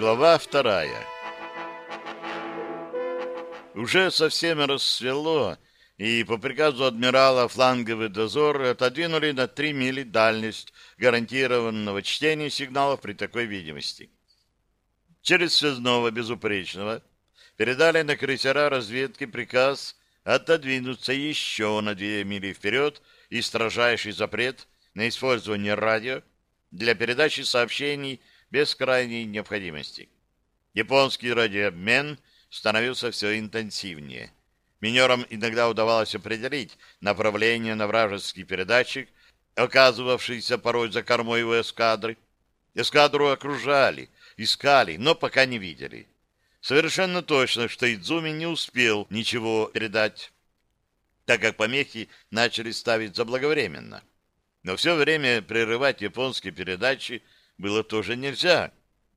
Глава вторая Уже совсем рассвело, и по приказу адмирала фланговый дозор отодвинули на три мили дальность гарантированного чтения сигналов при такой видимости. Через связного безупречного передали на крейсера разведки приказ отодвинуться еще на две мили вперед и строжайший запрет на использование радио для передачи сообщений без крайней необходимости. Японский радиообмен становился все интенсивнее. Минерам иногда удавалось определить направление на вражеский передатчик, оказывавшийся порой за кормой у эскадры. Эскадру окружали, искали, но пока не видели. Совершенно точно, что Идзуми не успел ничего передать, так как помехи начали ставить заблаговременно. Но все время прерывать японские передачи было тоже нельзя.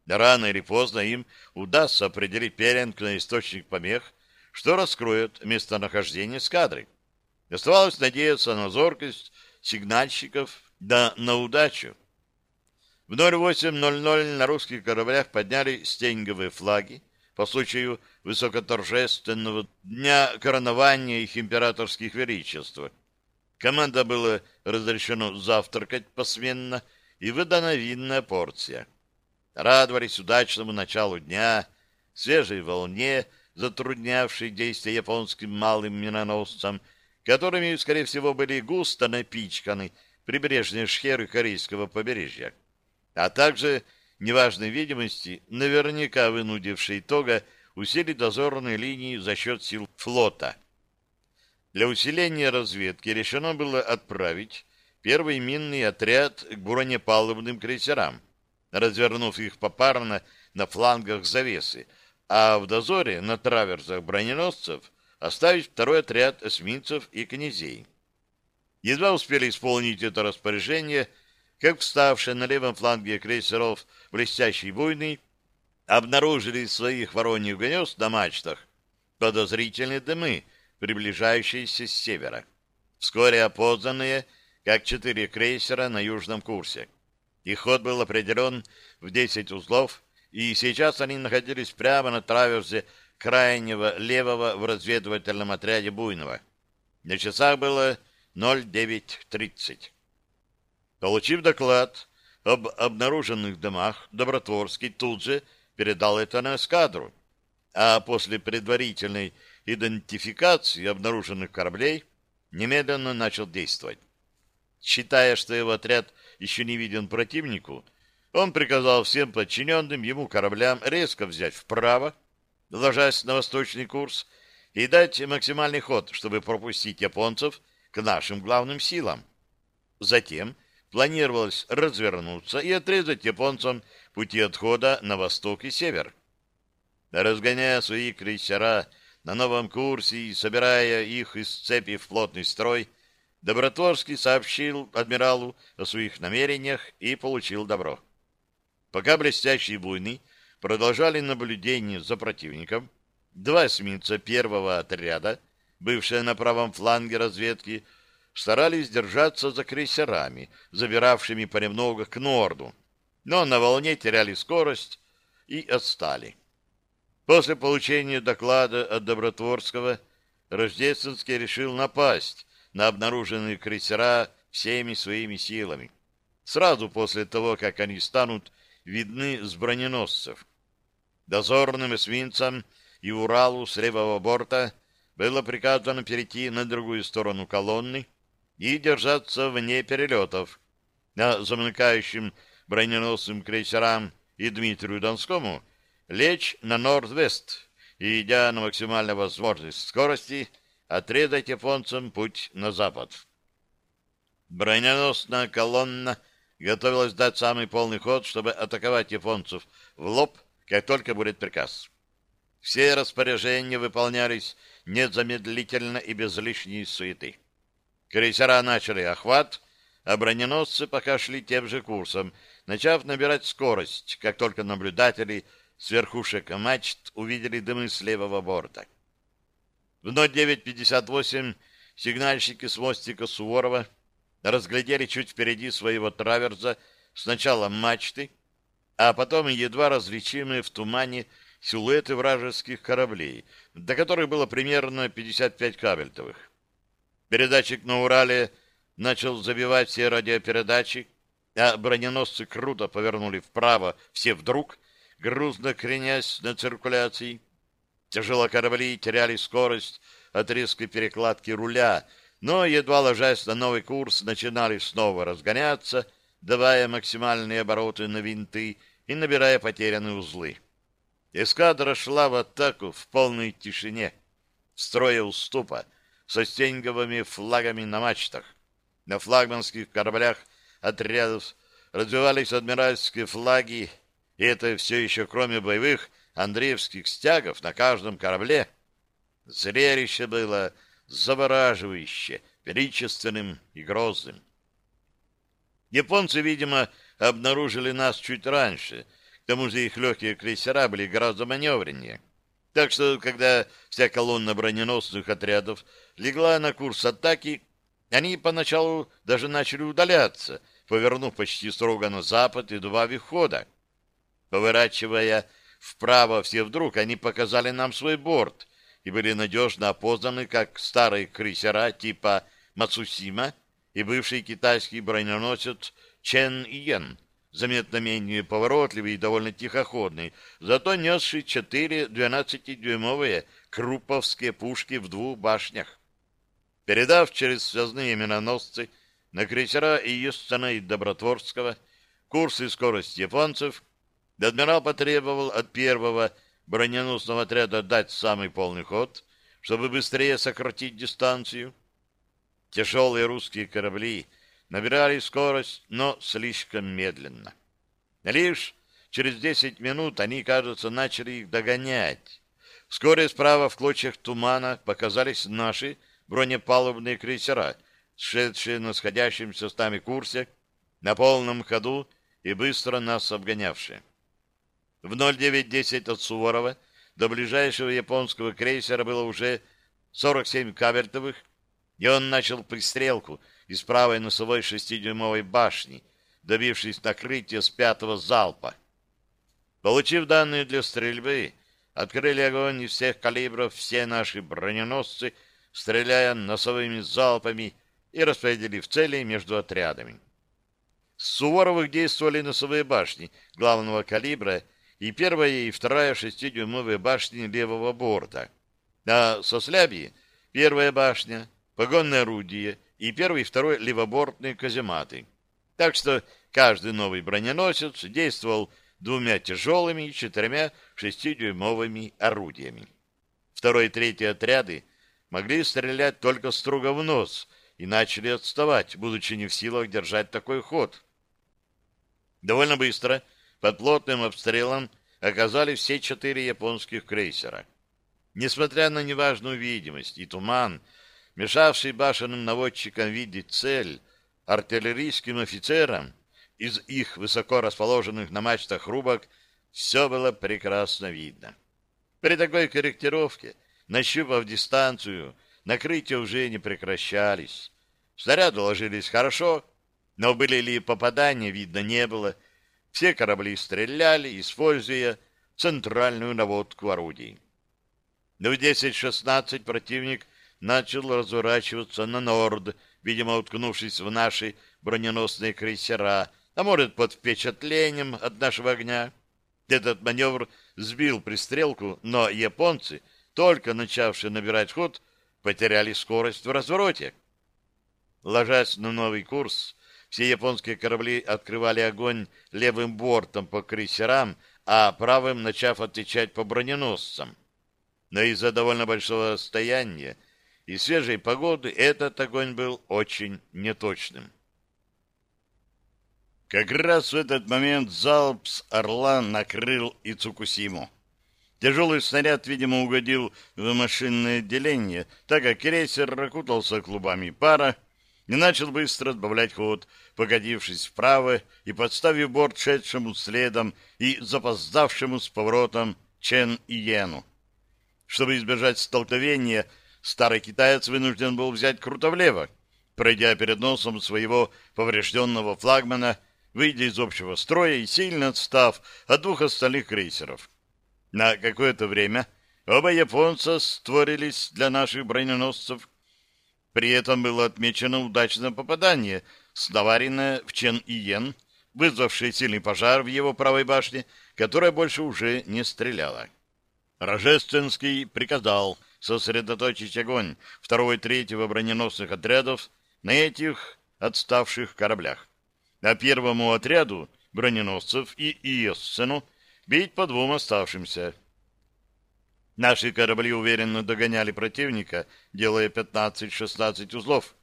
Рано или поздно им удастся определить пеленг на источник помех, что раскроет местонахождение эскадры. Оставалось надеяться на зоркость сигнальщиков, да на удачу. В 08.00 на русских кораблях подняли стенговые флаги по случаю высокоторжественного дня коронования их императорских величеств. Команда было разрешено завтракать посменно и выдана винная порция. Радовались удачному началу дня, свежей волне, затруднявшей действия японским малым миноносцам, которыми, скорее всего, были густо напичканы прибрежные шхеры корейского побережья, а также неважной видимости, наверняка вынудившей Тога усилить дозорные линии за счет сил флота. Для усиления разведки решено было отправить первый минный отряд к бронепалубным крейсерам, развернув их попарно на флангах завесы, а в дозоре на траверсах броненосцев оставить второй отряд эсминцев и князей. Едва успели исполнить это распоряжение, как вставшие на левом фланге крейсеров блестящий буйный обнаружили своих вороньих гнезд на мачтах подозрительные дымы, приближающиеся с севера. Вскоре опознанные, как четыре крейсера на южном курсе. Их ход был определен в 10 узлов, и сейчас они находились прямо на траверзе крайнего левого в разведывательном отряде Буйного. На часах было 09.30. Получив доклад об обнаруженных домах, Добротворский тут же передал это на эскадру, а после предварительной идентификации обнаруженных кораблей немедленно начал действовать. Считая, что его отряд еще не виден противнику, он приказал всем подчиненным ему кораблям резко взять вправо, ложась на восточный курс, и дать максимальный ход, чтобы пропустить японцев к нашим главным силам. Затем планировалось развернуться и отрезать японцам пути отхода на восток и север. Разгоняя свои крейсера на новом курсе и собирая их из цепи в плотный строй, Добротворский сообщил адмиралу о своих намерениях и получил добро. Пока блестящие буйны продолжали наблюдение за противником, два эсминца первого отряда, бывшие на правом фланге разведки, старались держаться за крейсерами, забиравшими понемногу к норду, но на волне теряли скорость и отстали. После получения доклада от Добротворского Рождественский решил напасть на обнаруженные крейсера всеми своими силами, сразу после того, как они станут видны с броненосцев. Дозорным эсминцам и Уралу с левого борта было приказано перейти на другую сторону колонны и держаться вне перелетов, а замыкающим броненосным крейсерам и Дмитрию Донскому лечь на норд-вест и, идя на максимально возможной скорости, отрезать японцам путь на запад. Броненосная колонна готовилась дать самый полный ход, чтобы атаковать японцев в лоб, как только будет приказ. Все распоряжения выполнялись незамедлительно и без лишней суеты. Крейсера начали охват, а броненосцы пока шли тем же курсом, начав набирать скорость, как только наблюдатели с верхушек мачт увидели дымы с левого борта. В 09.58 сигнальщики с мостика Суворова разглядели чуть впереди своего траверза сначала мачты, а потом едва различимые в тумане силуэты вражеских кораблей, до которых было примерно 55 кабельтовых. Передатчик на Урале начал забивать все радиопередачи, а броненосцы круто повернули вправо, все вдруг, грузно кренясь на циркуляции. Тяжело корабли теряли скорость от резкой перекладки руля, но, едва ложась на новый курс, начинали снова разгоняться, давая максимальные обороты на винты и набирая потерянные узлы. Эскадра шла в атаку в полной тишине, строя уступа, со стенговыми флагами на мачтах. На флагманских кораблях отрядов развивались адмиральские флаги, и это все еще кроме боевых андреевских стягов на каждом корабле. Зрелище было завораживающе, величественным и грозным. Японцы, видимо, обнаружили нас чуть раньше — к тому же их легкие крейсера были гораздо маневреннее. Так что, когда вся колонна броненосных отрядов легла на курс атаки, они поначалу даже начали удаляться, повернув почти строго на запад и добавив хода. Поворачивая вправо все вдруг, они показали нам свой борт и были надежно опознаны как старые крейсера типа Мацусима и бывший китайский броненосец Чен Иен, заметно менее поворотливый и довольно тихоходный, зато несший четыре 12-дюймовые круповские пушки в двух башнях. Передав через связные миноносцы на крейсера Июстона и Добротворского курс и скорость японцев, адмирал потребовал от первого броненосного отряда дать самый полный ход, чтобы быстрее сократить дистанцию. Тяжелые русские корабли — набирали скорость, но слишком медленно. Лишь через десять минут они, кажется, начали их догонять. Вскоре справа в клочьях тумана показались наши бронепалубные крейсера, шедшие на сходящемся с нами курсе, на полном ходу и быстро нас обгонявшие. В 09.10 от Суворова до ближайшего японского крейсера было уже 47 кабельтовых, и он начал пристрелку — из правой носовой шестидюймовой башни, добившись накрытия с пятого залпа. Получив данные для стрельбы, открыли огонь из всех калибров все наши броненосцы, стреляя носовыми залпами и распределив цели между отрядами. С Суворовых действовали носовые башни главного калибра и первая и вторая шестидюймовые башни левого борта, а со Слябьи первая башня, погонное орудие и первый и второй левобортные казематы. Так что каждый новый броненосец действовал двумя тяжелыми и четырьмя шестидюймовыми орудиями. Второй и третий отряды могли стрелять только строго в нос и начали отставать, будучи не в силах держать такой ход. Довольно быстро под плотным обстрелом оказались все четыре японских крейсера. Несмотря на неважную видимость и туман, мешавший башенным наводчикам видеть цель, артиллерийским офицерам из их высоко расположенных на мачтах рубок все было прекрасно видно. При такой корректировке, нащупав дистанцию, накрытия уже не прекращались. Снаряды ложились хорошо, но были ли попадания, видно, не было. Все корабли стреляли, используя центральную наводку орудий. Но в 10-16 противник начал разворачиваться на норд, видимо, уткнувшись в наши броненосные крейсера, а может, под впечатлением от нашего огня. Этот маневр сбил пристрелку, но японцы, только начавшие набирать ход, потеряли скорость в развороте. Ложась на новый курс, все японские корабли открывали огонь левым бортом по крейсерам, а правым начав отвечать по броненосцам. Но из-за довольно большого расстояния и свежей погоды этот огонь был очень неточным. Как раз в этот момент залп с «Орла» накрыл и Цукусиму. Тяжелый снаряд, видимо, угодил в машинное отделение, так как крейсер окутался клубами пара и начал быстро добавлять ход, погодившись вправо и подставив борт шедшему следом и запоздавшему с поворотом Чен и Йену. Чтобы избежать столкновения, старый китаец вынужден был взять круто влево, пройдя перед носом своего поврежденного флагмана выйдя из общего строя и сильно отстав от двух остальных крейсеров. На какое-то время оба японца створились для наших броненосцев. При этом было отмечено удачное попадание, снаваренное в Чен-Иен, вызвавшее сильный пожар в его правой башне, которая больше уже не стреляла. Рожественский приказал сосредоточить огонь второго и третьего броненосных отрядов на этих отставших кораблях, а первому отряду броненосцев и Иессену бить по двум оставшимся. Наши корабли уверенно догоняли противника, делая 15-16 узлов.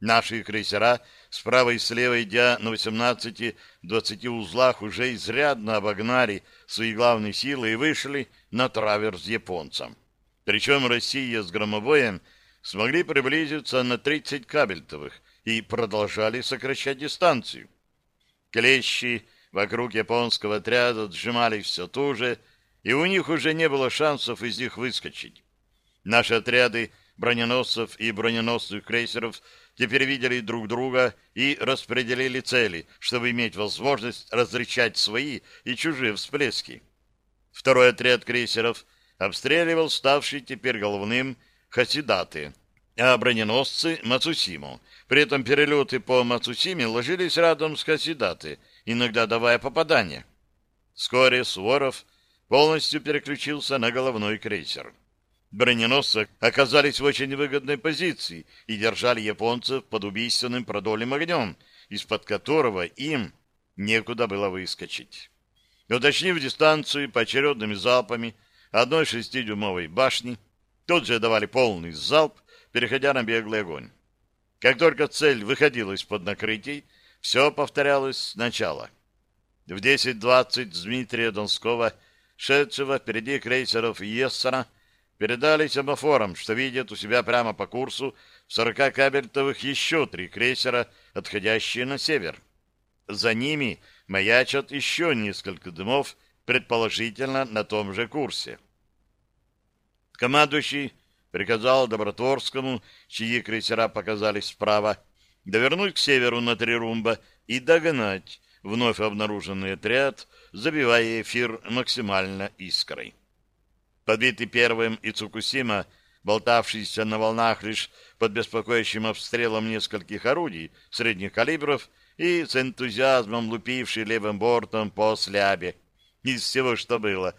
Наши крейсера справа и слева, идя на 18-20 узлах, уже изрядно обогнали свои главные силы и вышли на траверс японцам. Причем Россия с громобоем смогли приблизиться на 30 кабельтовых и продолжали сокращать дистанцию. Клещи вокруг японского отряда сжимались все туже, и у них уже не было шансов из них выскочить. Наши отряды броненосцев и броненосных крейсеров теперь видели друг друга и распределили цели, чтобы иметь возможность различать свои и чужие всплески. Второй отряд крейсеров обстреливал ставший теперь головным Хасидаты, а броненосцы — Мацусиму. При этом перелеты по Мацусиме ложились рядом с Хасидаты, иногда давая попадания. Вскоре Суворов полностью переключился на головной крейсер. Броненосцы оказались в очень выгодной позиции и держали японцев под убийственным продольным огнем, из-под которого им некуда было выскочить. Уточнив дистанцию поочередными залпами одной шестидюймовой башни, тут же давали полный залп, переходя на беглый огонь. Как только цель выходила из-под накрытий, все повторялось сначала. В 10.20 с Дмитрия Донского, шедшего впереди крейсеров Ессера, передали семафорам, что видят у себя прямо по курсу в 40 кабельтовых еще три крейсера, отходящие на север. За ними маячат еще несколько дымов, предположительно на том же курсе. Командующий приказал Добротворскому, чьи крейсера показались справа, довернуть к северу на три румба и догнать вновь обнаруженный отряд, забивая эфир максимально искрой. Подбитый первым и Цукусима, болтавшийся на волнах лишь под беспокоящим обстрелом нескольких орудий средних калибров и с энтузиазмом лупивший левым бортом по слябе. Из всего, что было,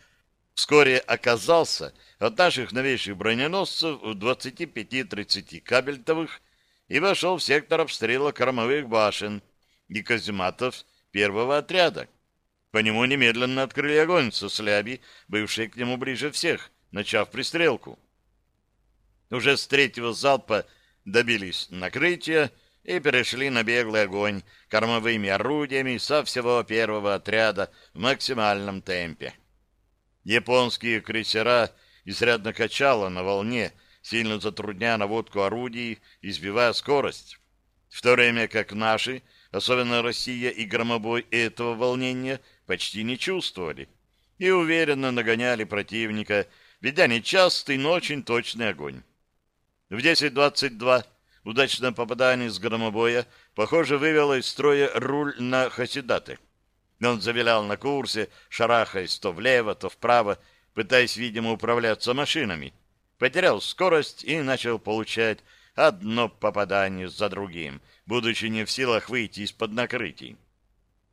вскоре оказался от наших новейших броненосцев в 25-30 кабельтовых и вошел в сектор обстрела кормовых башен. И казематов первого отряда. По нему немедленно открыли огонь со сляби, бывшей к нему ближе всех, начав пристрелку. Уже с третьего залпа добились накрытия и перешли на беглый огонь кормовыми орудиями со всего первого отряда в максимальном темпе. Японские крейсера изрядно качало на волне, сильно затрудняя наводку орудий и сбивая скорость, в то время как наши, особенно Россия и громобой этого волнения, почти не чувствовали и уверенно нагоняли противника, ведя нечастый, но очень точный огонь. В 10.22 удачное попадание с громобоя, похоже, вывело из строя руль на Хасидаты. Он завилял на курсе, шарахаясь то влево, то вправо, пытаясь, видимо, управляться машинами. Потерял скорость и начал получать одно попадание за другим, будучи не в силах выйти из-под накрытий.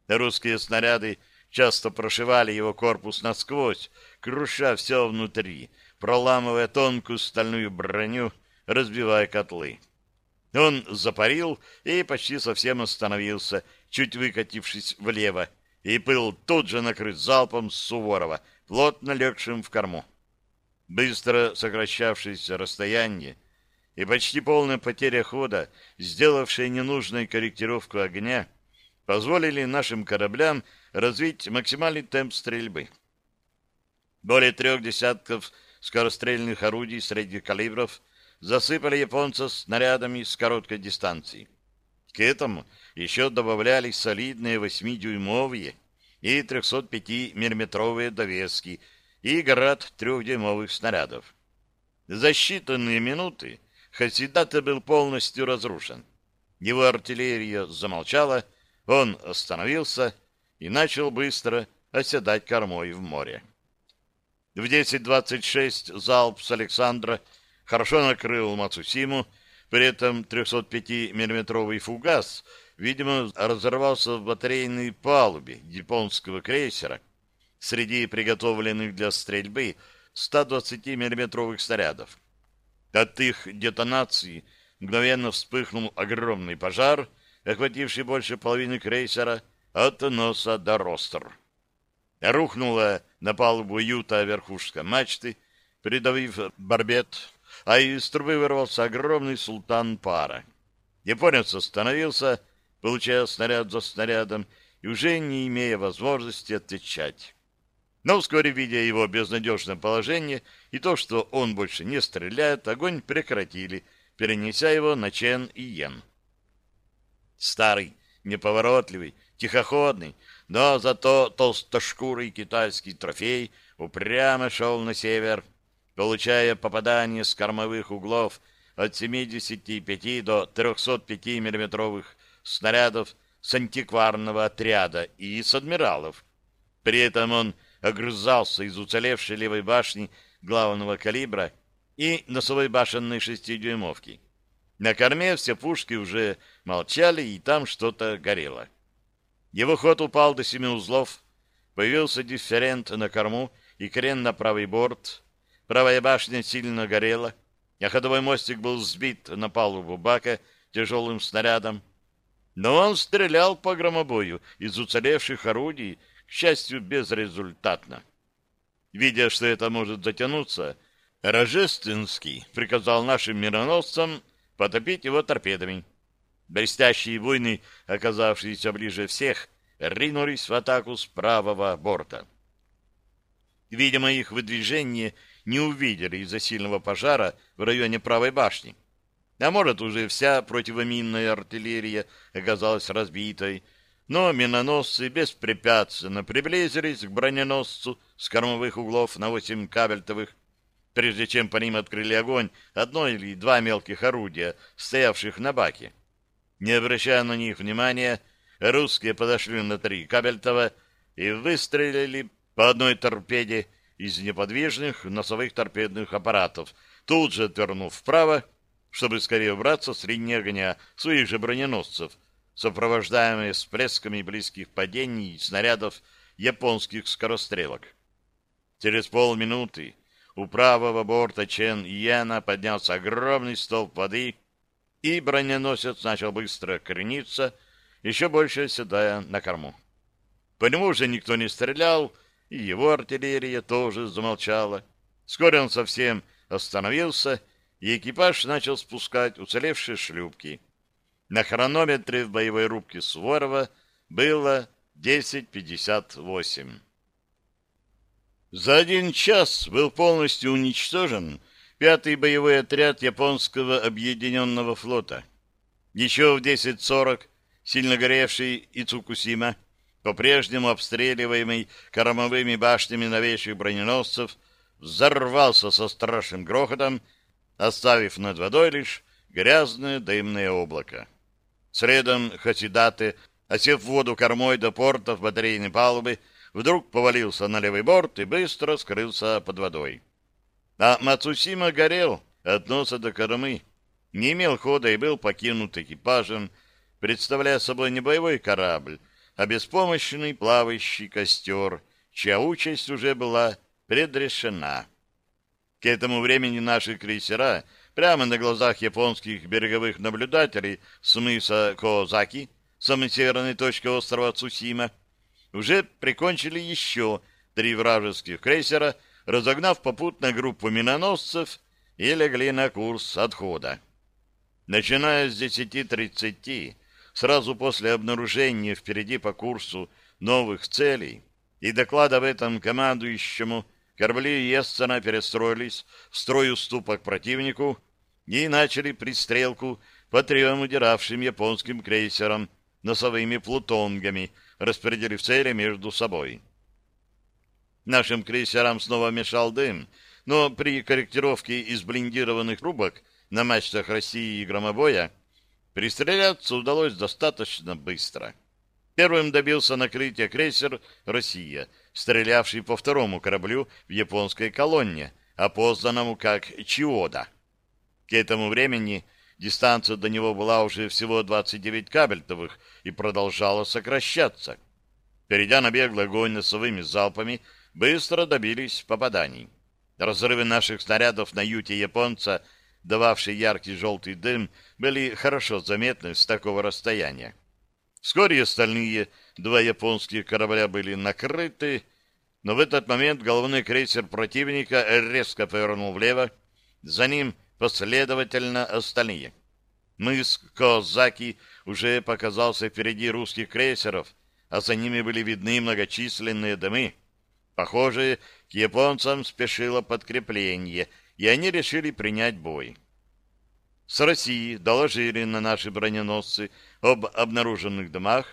Русские снаряды часто прошивали его корпус насквозь, круша все внутри, проламывая тонкую стальную броню, разбивая котлы. Он запарил и почти совсем остановился, чуть выкатившись влево, и был тут же накрыт залпом с Суворова, плотно легшим в корму. Быстро сокращавшееся расстояние и почти полная потеря хода, сделавшая ненужную корректировку огня, позволили нашим кораблям развить максимальный темп стрельбы. Более трех десятков скорострельных орудий средних калибров засыпали японцев снарядами с короткой дистанции. К этому еще добавлялись солидные 8-дюймовые и 305-миллиметровые довески и град трехдюймовых снарядов. За считанные минуты Хасидата был полностью разрушен. Его артиллерия замолчала, он остановился и начал быстро оседать кормой в море. В 10.26 залп с Александра хорошо накрыл Мацусиму, при этом 305 миллиметровый фугас, видимо, разорвался в батарейной палубе японского крейсера среди приготовленных для стрельбы 120 миллиметровых снарядов. От их детонации мгновенно вспыхнул огромный пожар, охвативший больше половины крейсера от носа до ростер. Рухнула на палубу юта верхушка мачты, придавив барбет, а из трубы вырвался огромный султан пара. Японец остановился, получая снаряд за снарядом, и уже не имея возможности отвечать. Но вскоре, видя его безнадежное положение и то, что он больше не стреляет, огонь прекратили, перенеся его на Чен и Йен. Старый, неповоротливый, тихоходный, но зато толстошкурый китайский трофей упрямо шел на север, получая попадания с кормовых углов от 75 до 305 миллиметровых снарядов с антикварного отряда и с адмиралов. При этом он огрызался из уцелевшей левой башни главного калибра и носовой башенной шестидюймовки. На корме все пушки уже молчали, и там что-то горело. Его ход упал до семи узлов, появился дифферент на корму и крен на правый борт. Правая башня сильно горела, а ходовой мостик был сбит на палубу бака тяжелым снарядом. Но он стрелял по громобою из уцелевших орудий, к счастью, безрезультатно. Видя, что это может затянуться, Рожественский приказал нашим мироносцам потопить его торпедами. Блестящие войны, оказавшиеся ближе всех, ринулись в атаку с правого борта. Видимо, их выдвижение не увидели из-за сильного пожара в районе правой башни. А может, уже вся противоминная артиллерия оказалась разбитой, но миноносцы беспрепятственно приблизились к броненосцу с кормовых углов на восемь кабельтовых, прежде чем по ним открыли огонь одно или два мелких орудия, стоявших на баке. Не обращая на них внимания, русские подошли на три кабельтова и выстрелили по одной торпеде из неподвижных носовых торпедных аппаратов, тут же отвернув вправо, чтобы скорее убраться с линии огня своих же броненосцев, сопровождаемые всплесками близких падений снарядов японских скорострелок. Через полминуты у правого борта Чен Йена поднялся огромный столб воды, и броненосец начал быстро крениться, еще больше оседая на корму. По нему уже никто не стрелял, и его артиллерия тоже замолчала. Вскоре он совсем остановился, и экипаж начал спускать уцелевшие шлюпки. На хронометре в боевой рубке Суворова было 10.58. За один час был полностью уничтожен пятый боевой отряд японского объединенного флота. Еще в 10.40 сильно горевший Ицукусима, по-прежнему обстреливаемый кормовыми башнями новейших броненосцев, взорвался со страшным грохотом, оставив над водой лишь грязное дымное облако. Средом Хасидаты, осев в воду кормой до портов батарейной палубы, вдруг повалился на левый борт и быстро скрылся под водой. А Мацусима горел от носа до кормы, не имел хода и был покинут экипажем, представляя собой не боевой корабль, а беспомощный плавающий костер, чья участь уже была предрешена. К этому времени наши крейсера прямо на глазах японских береговых наблюдателей с мыса Коозаки, самой северной точки острова Цусима, уже прикончили еще три вражеских крейсера разогнав попутно группу миноносцев и легли на курс отхода. Начиная с 10.30, сразу после обнаружения впереди по курсу новых целей и доклада об этом командующему, корабли Ессена перестроились в строй уступок противнику и начали пристрелку по трем удиравшим японским крейсерам носовыми плутонгами, распределив цели между собой. Нашим крейсерам снова мешал дым, но при корректировке из блиндированных трубок на мачтах России и громобоя пристреляться удалось достаточно быстро. Первым добился накрытия крейсер «Россия», стрелявший по второму кораблю в японской колонне, опознанному как «Чиода». К этому времени дистанция до него была уже всего 29 кабельтовых и продолжала сокращаться. Перейдя на беглый огонь носовыми залпами, быстро добились попаданий. Разрывы наших снарядов на юте японца, дававшие яркий желтый дым, были хорошо заметны с такого расстояния. Вскоре остальные два японских корабля были накрыты, но в этот момент головной крейсер противника резко повернул влево, за ним последовательно остальные. Мыс Козаки уже показался впереди русских крейсеров, а за ними были видны многочисленные дымы. Похоже, к японцам спешило подкрепление, и они решили принять бой. С России доложили на наши броненосцы об обнаруженных домах,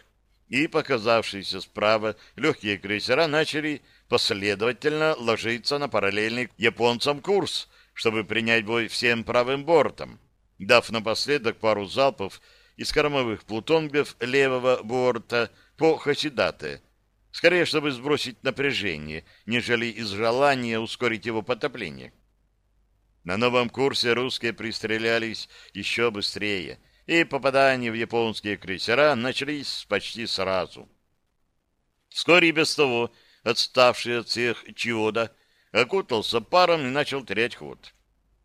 и показавшиеся справа легкие крейсера начали последовательно ложиться на параллельный японцам курс, чтобы принять бой всем правым бортом, дав напоследок пару залпов из кормовых плутонгов левого борта по Хасидате, скорее, чтобы сбросить напряжение, нежели из желания ускорить его потопление. На новом курсе русские пристрелялись еще быстрее, и попадания в японские крейсера начались почти сразу. Вскоре без того отставший от всех Чиода окутался паром и начал терять ход.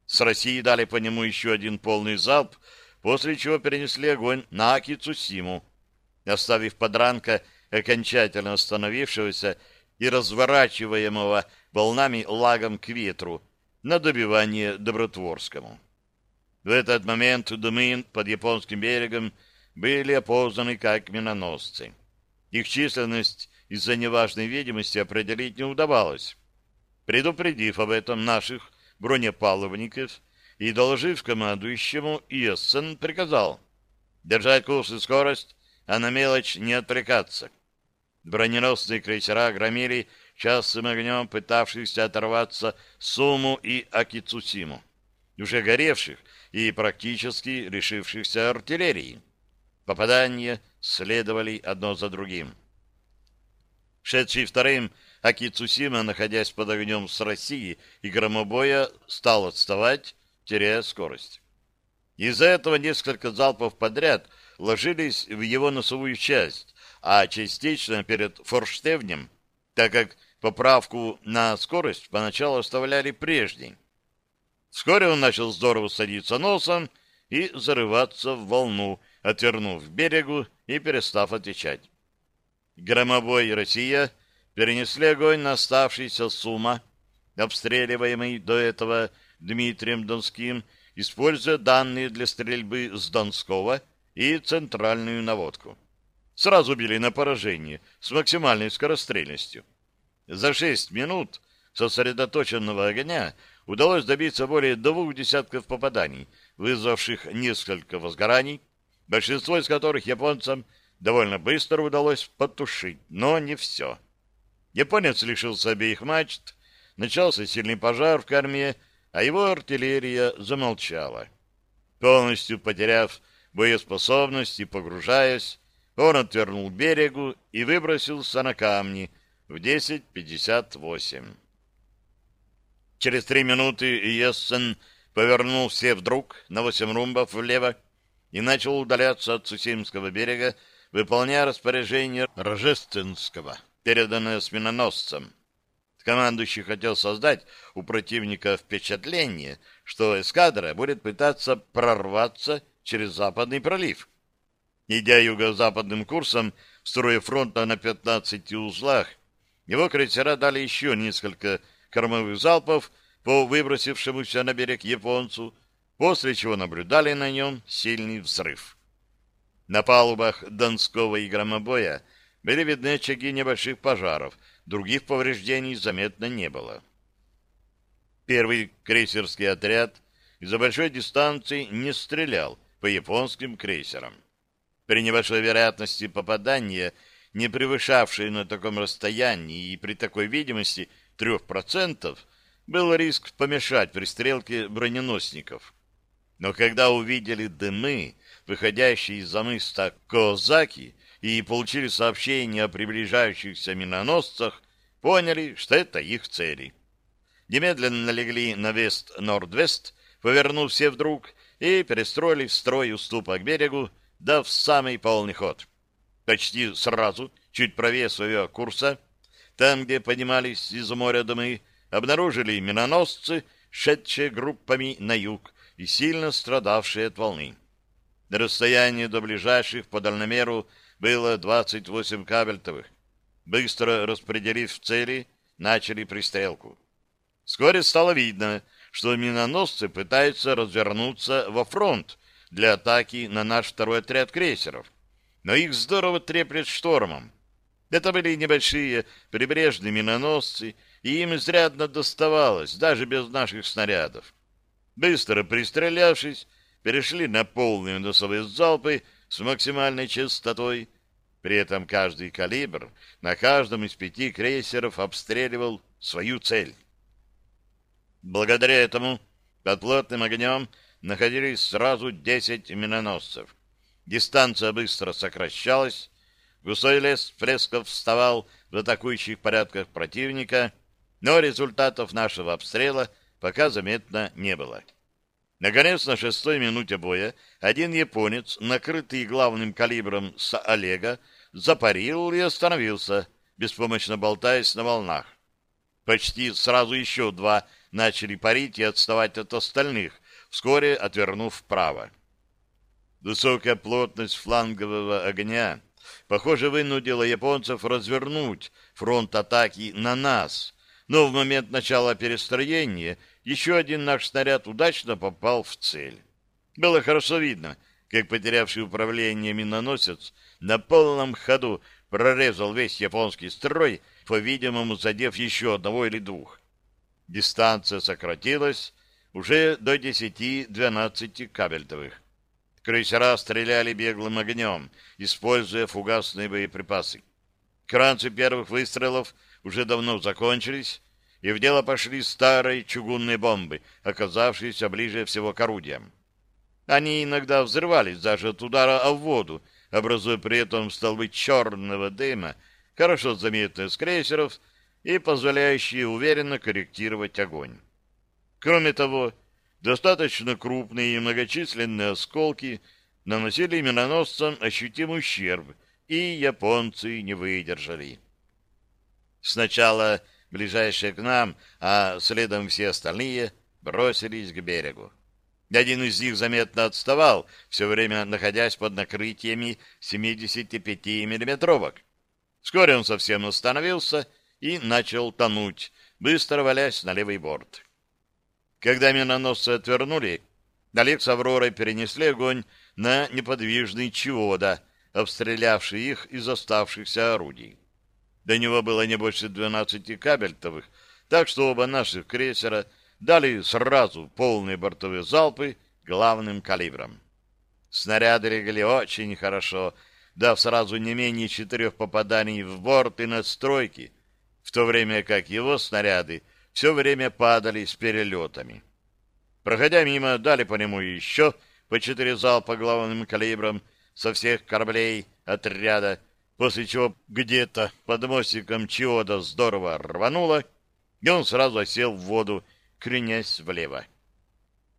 С России дали по нему еще один полный залп, после чего перенесли огонь на Акицусиму, оставив подранка окончательно остановившегося и разворачиваемого волнами лагом к ветру на добивание Добротворскому. В этот момент дымы под японским берегом были опознаны как миноносцы. Их численность из-за неважной видимости определить не удавалось. Предупредив об этом наших бронепаловников и доложив командующему, Иессен приказал держать курс и скорость, а на мелочь не отвлекаться. Броненосные крейсера громили частым огнем пытавшихся оторваться Суму и Акицусиму, уже горевших и практически решившихся артиллерии. Попадания следовали одно за другим. Шедший вторым, Акицусима, находясь под огнем с России и громобоя, стал отставать, теряя скорость. Из-за этого несколько залпов подряд ложились в его носовую часть, а частично перед форштевнем, так как поправку на скорость поначалу оставляли прежней. Вскоре он начал здорово садиться носом и зарываться в волну, отвернув к берегу и перестав отвечать. Громобой Россия перенесли огонь на оставшийся Сума, обстреливаемый до этого Дмитрием Донским, используя данные для стрельбы с Донского и центральную наводку. Сразу били на поражение с максимальной скорострельностью. За шесть минут сосредоточенного огня удалось добиться более двух десятков попаданий, вызвавших несколько возгораний, большинство из которых японцам довольно быстро удалось потушить, но не все. Японец лишился обеих мачт, начался сильный пожар в корме, а его артиллерия замолчала. Полностью потеряв боеспособность и погружаясь, он отвернул берегу и выбросился на камни в 10.58. Через три минуты Ессен повернул все вдруг на восемь румбов влево и начал удаляться от Сусимского берега, выполняя распоряжение Рожественского, переданное с миноносцем. Командующий хотел создать у противника впечатление, что эскадра будет пытаться прорваться через Западный пролив. Идя юго-западным курсом, строя фронта на 15 узлах, его крейсера дали еще несколько кормовых залпов по выбросившемуся на берег японцу, после чего наблюдали на нем сильный взрыв. На палубах Донского и Громобоя были видны очаги небольших пожаров, других повреждений заметно не было. Первый крейсерский отряд из-за большой дистанции не стрелял по японским крейсерам. При небольшой вероятности попадания, не превышавшей на таком расстоянии и при такой видимости 3%, был риск помешать пристрелке броненосников. Но когда увидели дымы, выходящие из-за мыса Козаки, и получили сообщение о приближающихся миноносцах, поняли, что это их цели. Немедленно легли на вест-норд-вест, повернув все вдруг, и перестроили в строй уступа к берегу, дав самый полный ход. Почти сразу, чуть правее своего курса, там, где поднимались из моря дымы, обнаружили миноносцы, шедшие группами на юг и сильно страдавшие от волны. Расстояние до ближайших по дальномеру было 28 кабельтовых. Быстро распределив цели, начали пристрелку. Вскоре стало видно, что миноносцы пытаются развернуться во фронт для атаки на наш второй отряд крейсеров. Но их здорово треплет штормом. Это были небольшие прибрежные миноносцы, и им изрядно доставалось, даже без наших снарядов. Быстро пристрелявшись, перешли на полные носовые залпы с максимальной частотой. При этом каждый калибр на каждом из пяти крейсеров обстреливал свою цель. Благодаря этому под плотным огнем находились сразу 10 миноносцев. Дистанция быстро сокращалась, густой лес фресков вставал в атакующих порядках противника, но результатов нашего обстрела пока заметно не было. Наконец, на шестой минуте боя один японец, накрытый главным калибром с Олега, запарил и остановился, беспомощно болтаясь на волнах. Почти сразу еще два начали парить и отставать от остальных, вскоре отвернув вправо. Высокая плотность флангового огня, похоже, вынудила японцев развернуть фронт атаки на нас, но в момент начала перестроения еще один наш снаряд удачно попал в цель. Было хорошо видно, как потерявший управление миноносец на полном ходу прорезал весь японский строй, по-видимому, задев еще одного или двух. Дистанция сократилась уже до 10-12 кабельтовых. Крейсера стреляли беглым огнем, используя фугасные боеприпасы. Кранцы первых выстрелов уже давно закончились, и в дело пошли старые чугунные бомбы, оказавшиеся ближе всего к орудиям. Они иногда взрывались даже от удара о воду, образуя при этом столбы черного дыма, хорошо заметные с крейсеров и позволяющие уверенно корректировать огонь. Кроме того, достаточно крупные и многочисленные осколки наносили миноносцам ощутимый ущерб, и японцы не выдержали. Сначала ближайшие к нам, а следом все остальные бросились к берегу. Один из них заметно отставал, все время находясь под накрытиями 75-миллиметровок. Вскоре он совсем остановился и начал тонуть, быстро валясь на левый борт. Когда миноносцы отвернули, Олег с Авророй перенесли огонь на неподвижный Чиода, обстрелявший их из оставшихся орудий. До него было не больше 12 кабельтовых, так что оба наших крейсера дали сразу полные бортовые залпы главным калибром. Снаряды легли очень хорошо, дав сразу не менее четырех попаданий в борт и надстройки, в то время как его снаряды все время падали с перелетами. Проходя мимо, дали по нему еще по четыре залпа главным калибром со всех кораблей отряда, после чего где-то под мостиком Чиода здорово рвануло, и он сразу осел в воду, кренясь влево.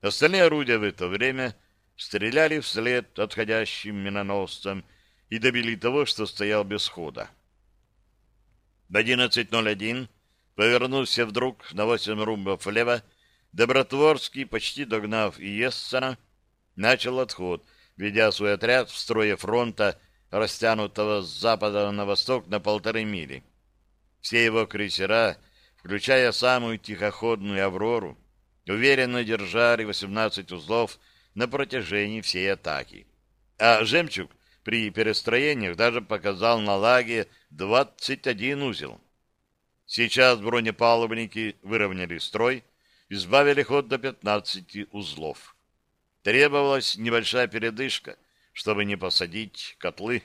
Остальные орудия в это время стреляли вслед отходящим миноносцам и добили того, что стоял без хода. В 11.01, повернулся вдруг на восемь румбов влево, Добротворский, почти догнав Иессена, начал отход, ведя свой отряд в строе фронта, растянутого с запада на восток на полторы мили. Все его крейсера, включая самую тихоходную «Аврору», уверенно держали 18 узлов на протяжении всей атаки. А «Жемчуг» при перестроениях даже показал на лаге 21 узел. Сейчас бронепалубники выровняли строй, избавили ход до 15 узлов. Требовалась небольшая передышка, чтобы не посадить котлы.